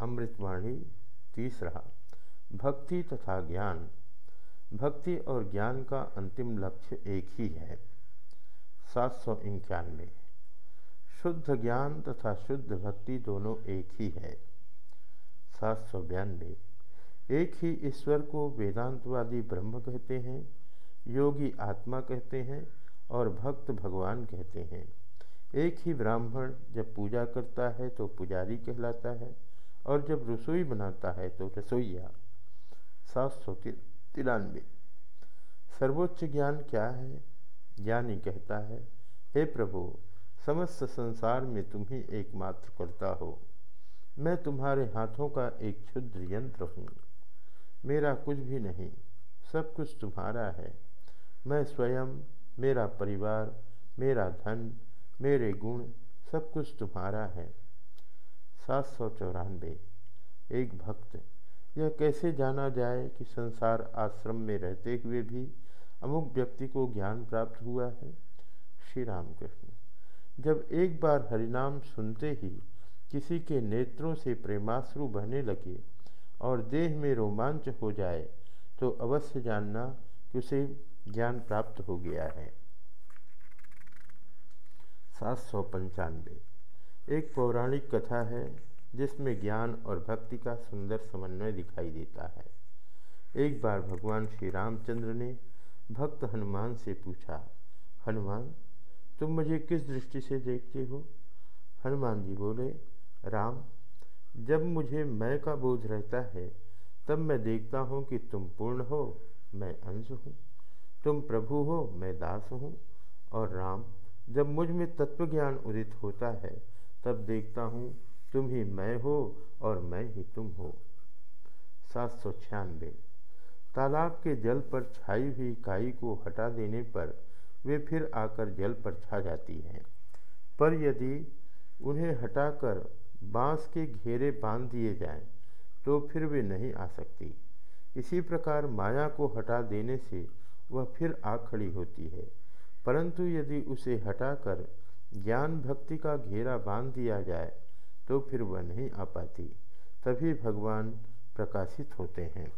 अमृतवाणी, तीसरा, भक्ति तथा ज्ञान। भक्ति और ज्ञान का अंतिम लक्ष्य एक ही है। सात सौ इक्यानवे। शुद्ध ज्ञान तथा शुद्ध भक्ति दोनों एक ही है। सात सौ बयानवे। एक ही ईश्वर को वेदांतवादी ब्रह्म कहते हैं, योगी आत्मा कहते हैं और भक्त भगवान कहते हैं। एक ही ब्राह्मण जब पूजा करता है तो पुजारी कहलाता है। और जब रसोई बनाता है तो रसोईया सात सौ तिरानवे सर्वोच्च ज्ञान क्या है? ज्ञानी कहता है, हे प्रभु, समस्त संसार में तुम ही एकमात्र करता हो। मैं तुम्हारे हाथों का एक क्षुद्र यंत्र हूँ। मेरा कुछ भी नहीं, सब कुछ तुम्हारा है। मैं स्वयं, मेरा परिवार, मेरा धन, मेरे गुण, सब कुछ तुम्हारा है। सात सौ चौरानवे एक भक्त, यह कैसे जाना जाए कि संसार आश्रम में रहते हुए भी अमुक व्यक्ति को ज्ञान प्राप्त हुआ है? श्री रामकृष्ण जब एक बार हरिनाम सुनते ही किसी के नेत्रों से प्रेमाश्रु बहने लगे और देह में रोमांच हो जाए तो अवश्य जानना कि उसे ज्ञान प्राप्त हो गया है। सात सौ पंचानवे एक पौराणिक कथा है, जिसमें ज्ञान और भक्ति का सुंदर समन्वय दिखाई देता है। एक बार भगवान श्री रामचंद्र ने भक्त हनुमान से पूछा, हनुमान, तुम मुझे किस दृष्टि से देखते हो? हनुमान जी बोले, राम, जब मुझे मैं का बोझ रहता है, तब मैं देखता हूँ कि तुम पूर्ण हो, मैं अंश हूँ। तुम प्रभु हो, मैं दास हूँ। और राम, जब मुझमें तत्व ज्ञान उदित होता है तब देखता हूँ तुम ही मैं हो और मैं ही तुम हो। सात सौ छियानवे। तालाब के जल पर छाई हुई काई को हटा देने पर वे फिर आकर जल पर छा जाती हैं। पर यदि उन्हें हटाकर बाँस के घेरे बाँध दिए जाएँ, तो फिर वे नहीं आ सकती। इसी प्रकार माया को हटा देने से वह फिर आ खड़ी होती है। परंतु यदि उसे हटाकर ज्ञान भक्ति का घेरा बाँध दिया जाए तो फिर वह नहीं आ पाती। तभी भगवान प्रकाशित होते हैं।